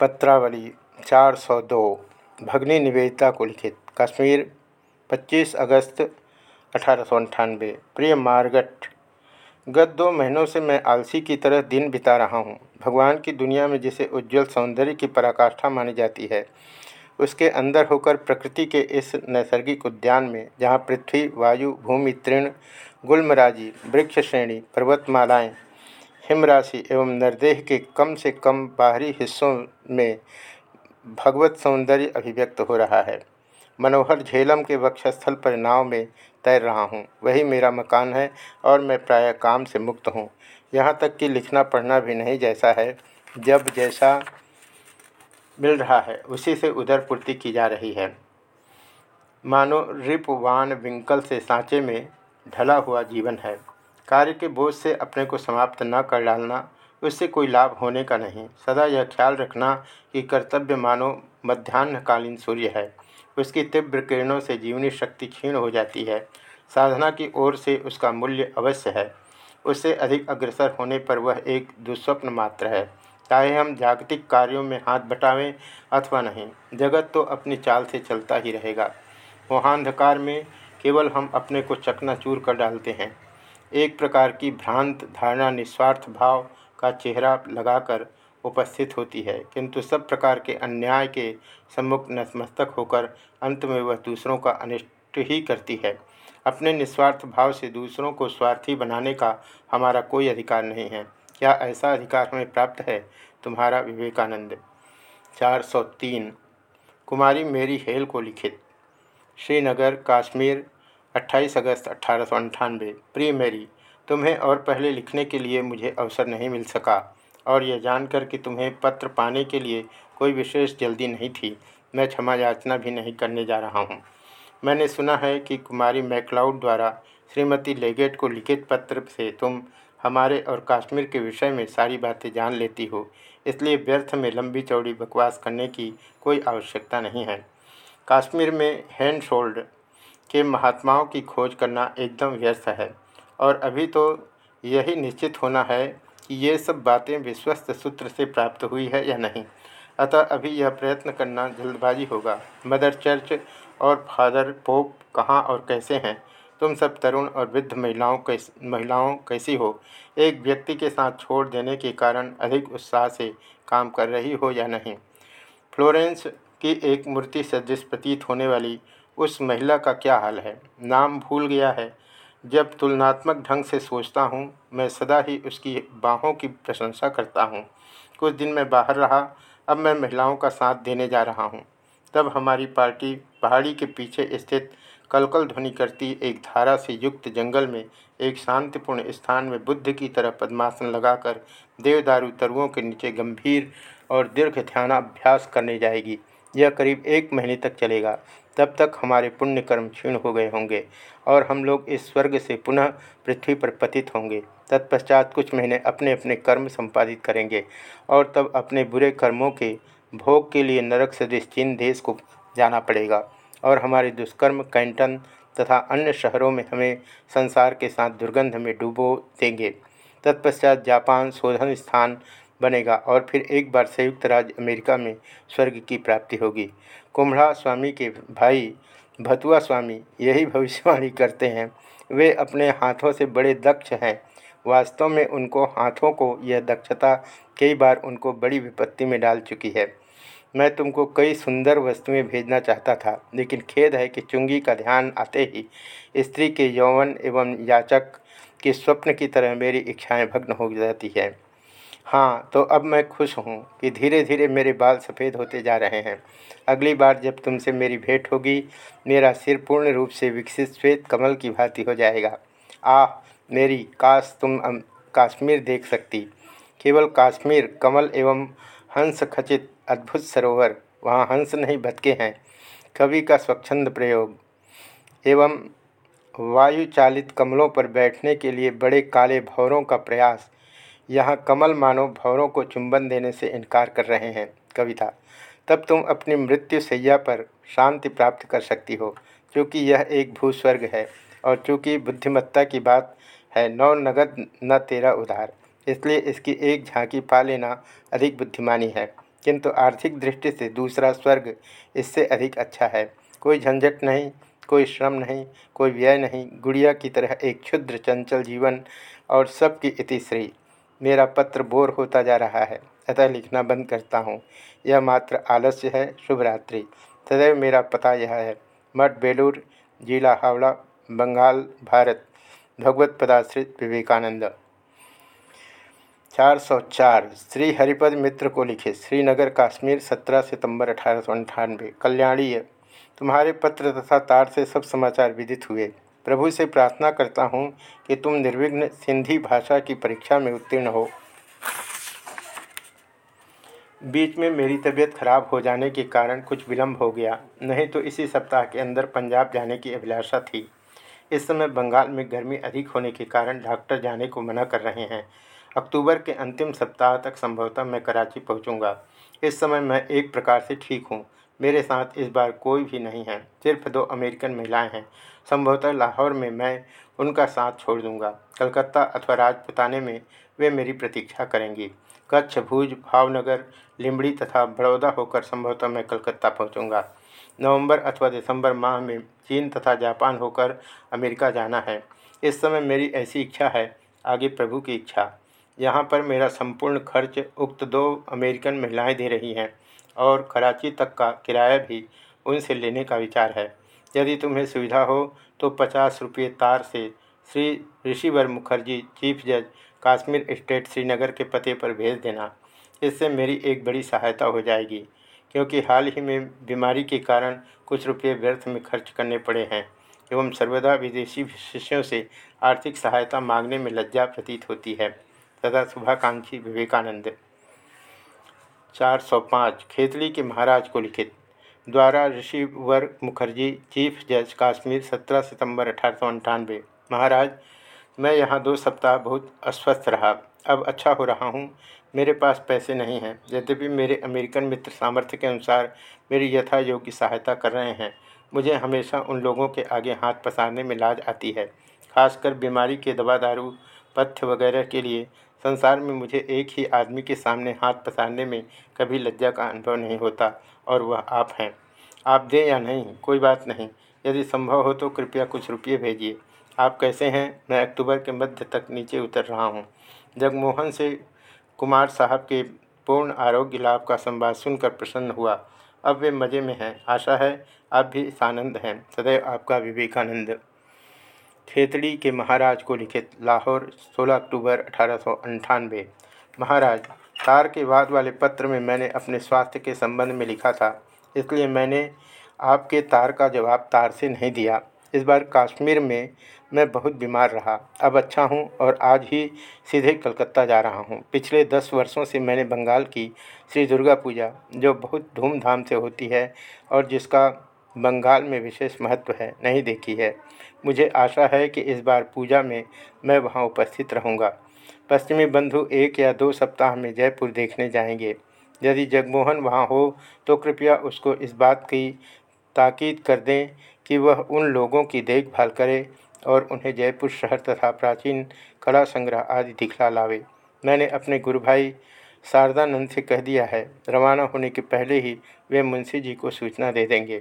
पत्रावली 402 भगनी निवेदिता को लिखित, कश्मीर 25 अगस्त अठारह प्रिय मार्गट। गत दो महीनों से मैं आलसी की तरह दिन बिता रहा हूँ। भगवान की दुनिया में जिसे उज्जवल सौंदर्य की पराकाष्ठा मानी जाती है, उसके अंदर होकर प्रकृति के इस नैसर्गिक उद्यान में, जहाँ पृथ्वी, वायु, भूमि, तृण, गुलमराजी वृक्ष श्रेणी पर्वतमालाएँ हिमराशि एवं नरदेह के कम से कम बाहरी हिस्सों में भगवत सौंदर्य अभिव्यक्त हो रहा है। मनोहर झेलम के वक्षस्थल पर नाव में तैर रहा हूँ। वही मेरा मकान है और मैं प्रायः काम से मुक्त हूँ। यहाँ तक कि लिखना पढ़ना भी नहीं जैसा है, जब जैसा मिल रहा है, उसी से उधर पूर्ति की जा रही है। मानो रिप वान विंकल से सांचे में ढला हुआ जीवन है। कार्य के बोझ से अपने को समाप्त न कर डालना, उससे कोई लाभ होने का नहीं। सदा यह ख्याल रखना कि कर्तव्य मानो मध्यान्हकालीन सूर्य है। उसकी तीव्र किरणों से जीवनी शक्ति क्षीण हो जाती है। साधना की ओर से उसका मूल्य अवश्य है। उससे अधिक अग्रसर होने पर वह एक दुस्वप्न मात्र है। चाहे हम जागतिक कार्यों में हाथ बटावें अथवा नहीं, जगत तो अपनी चाल से चलता ही रहेगा। मोहांधकार में केवल हम अपने को चकनाचूर कर डालते हैं। एक प्रकार की भ्रांत धारणा, निस्वार्थ भाव का चेहरा लगाकर उपस्थित होती है। किंतु सब प्रकार के अन्याय के सम्मुख नतमस्तक होकर अंत में वह दूसरों का अनिष्ट ही करती है। अपने निस्वार्थ भाव से दूसरों को स्वार्थी बनाने का हमारा कोई अधिकार नहीं है। क्या ऐसा अधिकार हमें प्राप्त है? तुम्हारा विवेकानंद। 403 कुमारी मेरी हेल को लिखित। श्रीनगर, कश्मीर 28 अगस्त अट्ठारह प्रिय मेरी, तुम्हें और पहले लिखने के लिए मुझे अवसर नहीं मिल सका, और यह जानकर कि तुम्हें पत्र पाने के लिए कोई विशेष जल्दी नहीं थी, मैं क्षमा याचना भी नहीं करने जा रहा हूँ। मैंने सुना है कि कुमारी मैकलाउड द्वारा श्रीमती लेगेट को लिखित पत्र से तुम हमारे और कश्मीर के विषय में सारी बातें जान लेती हो, इसलिए व्यर्थ में लंबी चौड़ी बकवास करने की कोई आवश्यकता नहीं है। कश्मीर में हैंड शोल्ड के महात्माओं की खोज करना एकदम व्यर्थ है। और अभी तो यही निश्चित होना है कि ये सब बातें विश्वस्त सूत्र से प्राप्त हुई है या नहीं। अतः अभी यह प्रयत्न करना जल्दबाजी होगा। मदर चर्च और फादर पोप कहाँ और कैसे हैं? तुम सब तरुण और वृद्ध महिलाओं कैस महिलाओं कैसी हो? एक व्यक्ति के साथ छोड़ देने के कारण अधिक उत्साह से काम कर रही हो या नहीं? फ्लोरेंस की एक मूर्ति सदृश प्रतीत होने वाली उस महिला का क्या हाल है? नाम भूल गया है। जब तुलनात्मक ढंग से सोचता हूँ, मैं सदा ही उसकी बाहों की प्रशंसा करता हूँ। कुछ दिन मैं बाहर रहा, अब मैं महिलाओं का साथ देने जा रहा हूँ। तब हमारी पार्टी पहाड़ी के पीछे स्थित कलकल ध्वनि करती एक धारा से युक्त जंगल में एक शांतिपूर्ण स्थान में बुद्ध की तरह पद्मासन लगाकर देवदारू तरुओं के नीचे गंभीर और दीर्घ ध्यानाभ्यास करने जाएगी। यह करीब एक महीने तक चलेगा। तब तक हमारे पुण्य कर्म क्षीण हो गए होंगे और हम लोग इस स्वर्ग से पुनः पृथ्वी पर पतित होंगे। तत्पश्चात कुछ महीने अपने अपने कर्म संपादित करेंगे और तब अपने बुरे कर्मों के भोग के लिए नरक सदृश चीन देश को जाना पड़ेगा और हमारे दुष्कर्म, कैंटन तथा अन्य शहरों में हमें संसार के साथ दुर्गंध में डूबो देंगे। तत्पश्चात जापान, शोधन स्थान बनेगा और फिर एक बार संयुक्त राज्य अमेरिका में स्वर्ग की प्राप्ति होगी। कुम्भा स्वामी के भाई भतुआ स्वामी यही भविष्यवाणी करते हैं। वे अपने हाथों से बड़े दक्ष हैं। वास्तव में उनको हाथों को यह दक्षता कई बार उनको बड़ी विपत्ति में डाल चुकी है। मैं तुमको कई सुंदर वस्तुएँ भेजना चाहता था, लेकिन खेद है कि चुंगी का ध्यान आते ही स्त्री के यौवन एवं याचक के स्वप्न की तरह मेरी इच्छाएँ भग्न हो जाती है। हाँ तो अब मैं खुश हूँ कि धीरे धीरे मेरे बाल सफ़ेद होते जा रहे हैं। अगली बार जब तुमसे मेरी भेंट होगी, मेरा सिर पूर्ण रूप से विकसित श्वेत कमल की भांति हो जाएगा। आह, मेरी काश तुम कश्मीर देख सकती। केवल कश्मीर, कमल एवं हंस खचित अद्भुत सरोवर, वहाँ हंस नहीं भटके हैं। कवि का स्वच्छंद प्रयोग। एवं वायु चालित कमलों पर बैठने के लिए बड़े काले भौरों का प्रयास। यहाँ कमल मानव भौरों को चुंबन देने से इनकार कर रहे हैं, कविता। तब तुम अपनी मृत्यु सैया पर शांति प्राप्त कर सकती हो, क्योंकि यह एक भूस्वर्ग है और चूँकि बुद्धिमत्ता की बात है, नौ नगद न तेरा उधार। इसलिए इसकी एक झांकी पा लेना अधिक बुद्धिमानी है। किंतु आर्थिक दृष्टि से दूसरा स्वर्ग इससे अधिक अच्छा है। कोई झंझट नहीं, कोई श्रम नहीं, कोई व्यय नहीं। गुड़िया की तरह एक क्षुद्र चंचल जीवन और सबकी इतिश्री मेरा पत्र बोर होता जा रहा है, अतः लिखना बंद करता हूँ। यह मात्र आलस्य है, शुभ रात्रि। सदैव मेरा पता यह है। मठ, बेलूर, जिला हावड़ा, बंगाल, भारत। भगवत पदाश्रित विवेकानंद। 404 श्री हरिपद मित्र को लिखे। श्रीनगर, काश्मीर 17 सितंबर अठारह कल्याणी तुम्हारे पत्र तथा तार से सब समाचार विदित हुए। प्रभु से प्रार्थना करता हूँ कि तुम निर्विघ्न सिंधी भाषा की परीक्षा में उत्तीर्ण हो। बीच में मेरी तबीयत खराब हो जाने के कारण कुछ विलम्ब हो गया, नहीं तो इसी सप्ताह के अंदर पंजाब जाने की अभिलाषा थी। इस समय बंगाल में गर्मी अधिक होने के कारण डॉक्टर जाने को मना कर रहे हैं। अक्टूबर के अंतिम सप्ताह तक संभवतः मैं कराची पहुंचूँगा। इस समय मैं एक प्रकार से ठीक हूँ। मेरे साथ इस बार कोई भी नहीं है। सिर्फ़ दो अमेरिकन महिलाएँ हैं। संभवतः लाहौर में मैं उनका साथ छोड़ दूँगा। कलकत्ता अथवा राजपुताने में वे मेरी प्रतीक्षा करेंगी। कच्छ, भुज, भावनगर लिम्बड़ी तथा बड़ौदा होकर संभवतः मैं कलकत्ता पहुंचूँगा। नवंबर अथवा दिसंबर माह में चीन तथा जापान होकर अमेरिका जाना है। इस समय मेरी ऐसी इच्छा है, आगे प्रभु की इच्छा। यहाँ पर मेरा संपूर्ण खर्च उक्त दो अमेरिकन महिलाएँ दे रही हैं। और कराची तक का किराया भी उनसे लेने का विचार है। यदि तुम्हें सुविधा हो तो पचास रुपये तार से श्री ऋषिवर मुखर्जी, चीफ जज, काश्मीर स्टेट श्रीनगर के पते पर भेज देना। इससे मेरी एक बड़ी सहायता हो जाएगी, क्योंकि हाल ही में बीमारी के कारण कुछ रुपये व्यर्थ में खर्च करने पड़े हैं, एवं सर्वदा विदेशी शिष्यों से आर्थिक सहायता मांगने में लज्जा प्रतीत होती है। तथा शुभाकांक्षी विवेकानंद। 405 खेतली के महाराज को लिखित द्वारा ऋषि ऋषिवर मुखर्जी, चीफ जज काश्मीर 17 सितंबर अठारह महाराज, मैं यहाँ दो सप्ताह बहुत अस्वस्थ रहा। अब अच्छा हो रहा हूँ। मेरे पास पैसे नहीं हैं। यद्यपि मेरे अमेरिकन मित्र सामर्थ्य के अनुसार मेरी यथा योग्य सहायता कर रहे हैं, मुझे हमेशा उन लोगों के आगे हाथ पसारने में लाज आती है, खासकर बीमारी के दवा दारू, पथ्य वगैरह के लिए। संसार में मुझे एक ही आदमी के सामने हाथ पसारने में कभी लज्जा का अनुभव नहीं होता, और वह आप हैं। आप दें या नहीं, कोई बात नहीं। यदि संभव हो तो कृपया कुछ रुपये भेजिए। आप कैसे हैं? मैं अक्टूबर के मध्य तक नीचे उतर रहा हूँ। जगमोहन से कुमार साहब के पूर्ण आरोग्य लाभ का संवाद सुनकर प्रसन्न हुआ। अब वे मज़े में हैं। आशा है आप भी आनंद हैं। सदैव आपका विवेकानंद। खेतड़ी के महाराज को लिखित लाहौर 16 अक्टूबर अठारह महाराज, तार के बाद वाले पत्र में मैंने अपने स्वास्थ्य के संबंध में लिखा था, इसलिए मैंने आपके तार का जवाब तार से नहीं दिया। इस बार कश्मीर में मैं बहुत बीमार रहा। अब अच्छा हूँ और आज ही सीधे कलकत्ता जा रहा हूँ। पिछले दस वर्षों से मैंने बंगाल की श्री दुर्गा पूजा, जो बहुत धूमधाम से होती है और जिसका बंगाल में विशेष महत्व है, नहीं देखी है। मुझे आशा है कि इस बार पूजा में मैं वहाँ उपस्थित रहूँगा। पश्चिमी बंधु एक या दो सप्ताह में जयपुर देखने जाएँगे। यदि जगमोहन वहाँ हो तो कृपया उसको इस बात की ताकीद कर दें कि वह उन लोगों की देखभाल करे और उन्हें जयपुर शहर तथा प्राचीन कला संग्रह आदि दिखला लावे। मैंने अपने गुरु भाई शारदानंद से कह दिया है, रवाना होने के पहले ही वे मुंशी जी को सूचना दे देंगे।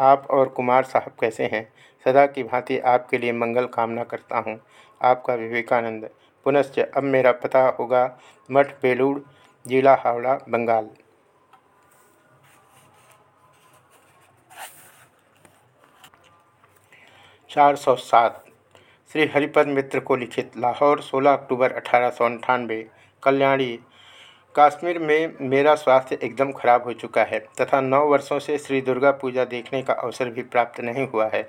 आप और कुमार साहब कैसे हैं? सदा की भांति आपके लिए मंगल कामना करता हूँ। आपका विवेकानंद। पुनश्च अब मेरा पता होगा मठ बेलूड़ जिला हावड़ा, बंगाल। चार सौ सात। श्री हरिपद मित्र को लिखित लाहौर 16 अक्टूबर अठारह सौ अंठानवे। कल्याणी कश्मीर में मेरा स्वास्थ्य एकदम खराब हो चुका है, तथा नौ वर्षों से श्री दुर्गा पूजा देखने का अवसर भी प्राप्त नहीं हुआ है,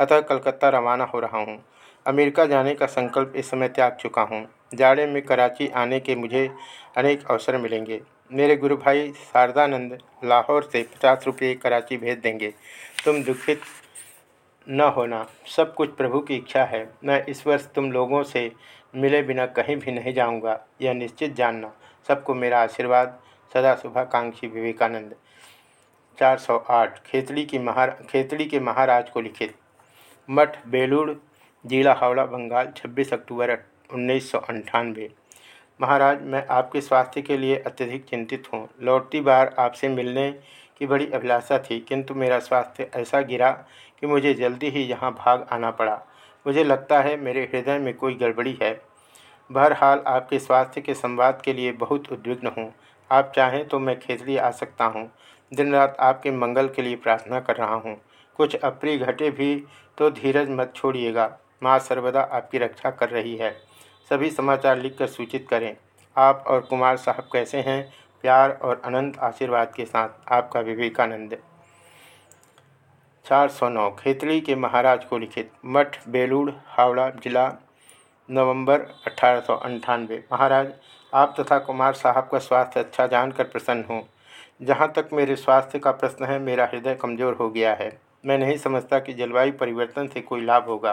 अतः कलकत्ता रवाना हो रहा हूँ। अमेरिका जाने का संकल्प इस समय त्याग चुका हूँ। जाड़े में कराची आने के मुझे अनेक अवसर मिलेंगे। मेरे गुरु भाई शारदानंद लाहौर से पचास रुपये कराची भेज देंगे। तुम दुखित न होना, सब कुछ प्रभु की इच्छा है। मैं इस वर्ष तुम लोगों से मिले बिना कहीं भी नहीं जाऊँगा, यह निश्चित जानना। सबको मेरा आशीर्वाद। सदा शुभाकांक्षी विवेकानंद। 408 खेतड़ी की महारा खेतड़ी के महाराज को लिखित मठ बेलूड़ जिला हावड़ा, बंगाल 26 अक्टूबर उन्नीस सौ अठानवे। महाराज, मैं आपके स्वास्थ्य के लिए अत्यधिक चिंतित हूँ। लौटती बार आपसे मिलने की बड़ी अभिलाषा थी, किंतु मेरा स्वास्थ्य ऐसा गिरा कि मुझे जल्दी ही यहाँ भाग आना पड़ा। मुझे लगता है मेरे हृदय में कोई गड़बड़ी है। बहरहाल आपके स्वास्थ्य के संवाद के लिए बहुत उद्विग्न हूँ। आप चाहें तो मैं खेतली आ सकता हूँ। दिन रात आपके मंगल के लिए प्रार्थना कर रहा हूँ। कुछ अप्रिय घटे भी तो धीरज मत छोड़िएगा। माँ सर्वदा आपकी रक्षा कर रही है। सभी समाचार लिखकर सूचित करें। आप और कुमार साहब कैसे हैं? प्यार और अनंत आशीर्वाद के साथ आपका विवेकानंद। चार सौ नौ खेतड़ी के महाराज को लिखित, मठ बेलूड़ हावड़ा जिला नवंबर अठारह महाराज, आप तथा कुमार साहब का स्वास्थ्य अच्छा जानकर प्रसन्न हूँ। जहाँ तक मेरे स्वास्थ्य का प्रश्न है, मेरा हृदय कमज़ोर हो गया है। मैं नहीं समझता कि जलवायु परिवर्तन से कोई लाभ होगा,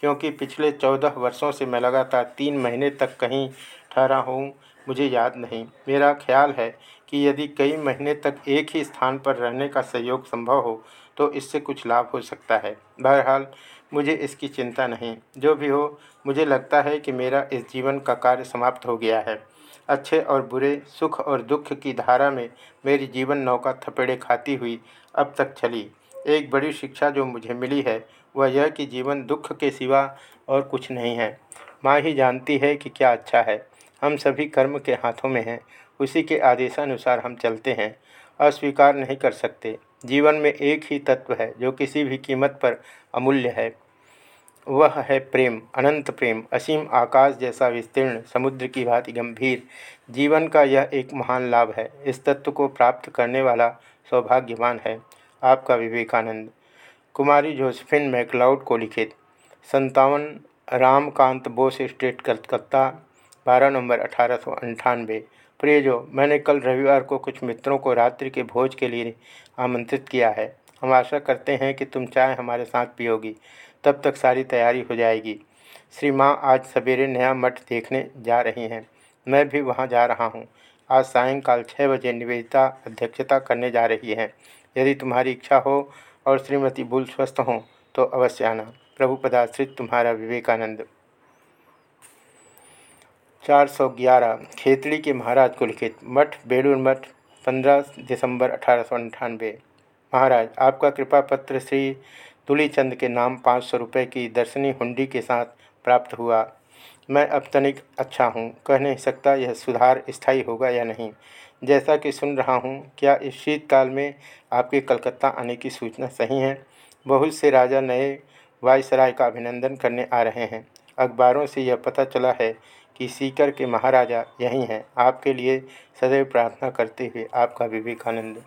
क्योंकि पिछले चौदह वर्षों से मैं लगातार तीन महीने तक कहीं ठहरा हूँ, मुझे याद नहीं। मेरा ख्याल है कि यदि कई महीने तक एक ही स्थान पर रहने का सहयोग संभव हो तो इससे कुछ लाभ हो सकता है। बहरहाल मुझे इसकी चिंता नहीं। जो भी हो, मुझे लगता है कि मेरा इस जीवन का कार्य समाप्त हो गया है। अच्छे और बुरे, सुख और दुख की धारा में मेरी जीवन नौका थपेड़े खाती हुई अब तक चली। एक बड़ी शिक्षा जो मुझे मिली है, वह यह कि जीवन दुख के सिवा और कुछ नहीं है। माँ ही जानती है कि क्या अच्छा है। हम सभी कर्म के हाथों में हैं। उसी के आदेशानुसार हम चलते हैं। अस्वीकार नहीं कर सकते। जीवन में एक ही तत्व है, जो किसी भी कीमत पर अमूल्य है। वह है प्रेम, अनंत प्रेम, असीम आकाश जैसा विस्तीर्ण, समुद्र की भांति गंभीर। जीवन का यह एक महान लाभ है। इस तत्व को प्राप्त करने वाला सौभाग्यवान है आपका विवेकानंद। कुमारी जोसेफिन मैकलाउड को लिखित संतावन रामकांत बोस, स्टेट कलकत्ता, बारह नवंबर अठारह सौ अंठानवे प्रिय जो मैंने कल रविवार को कुछ मित्रों को रात्रि के भोज के लिए आमंत्रित किया है। हम आशा करते हैं कि तुम चाय हमारे साथ पियोगी। तब तक सारी तैयारी हो जाएगी। श्री माँ आज सवेरे नया मठ देखने जा रही हैं। मैं भी वहाँ जा रहा हूँ। आज सायंकाल छः बजे निवेदिता अध्यक्षता करने जा रही हैं। यदि तुम्हारी इच्छा हो और श्रीमती बुल स्वस्थ हों तो अवश्य आना। प्रभु पदाश्रित तुम्हारा विवेकानंद। चार सौ ग्यारह खेतड़ी के महाराज को लिखित मठ, बेलूर मठ, पंद्रह दिसंबर अठारह सौ अंठानवे। महाराज, आपका कृपा पत्र श्री तुलीचंद के नाम पाँच सौ रुपये की दर्शनी हुंडी के साथ प्राप्त हुआ। मैं अब तनिक अच्छा हूँ, कह नहीं सकता यह सुधार स्थायी होगा या नहीं। जैसा कि सुन रहा हूँ, क्या इस शीतकाल में आपके कलकत्ता आने की सूचना सही है? बहुत से राजा नए वायसराय का अभिनंदन करने आ रहे हैं। अखबारों से यह पता चला है कि सीकर के महाराजा यही हैं। आपके लिए सदैव प्रार्थना करते हुए आपका विवेकानंद।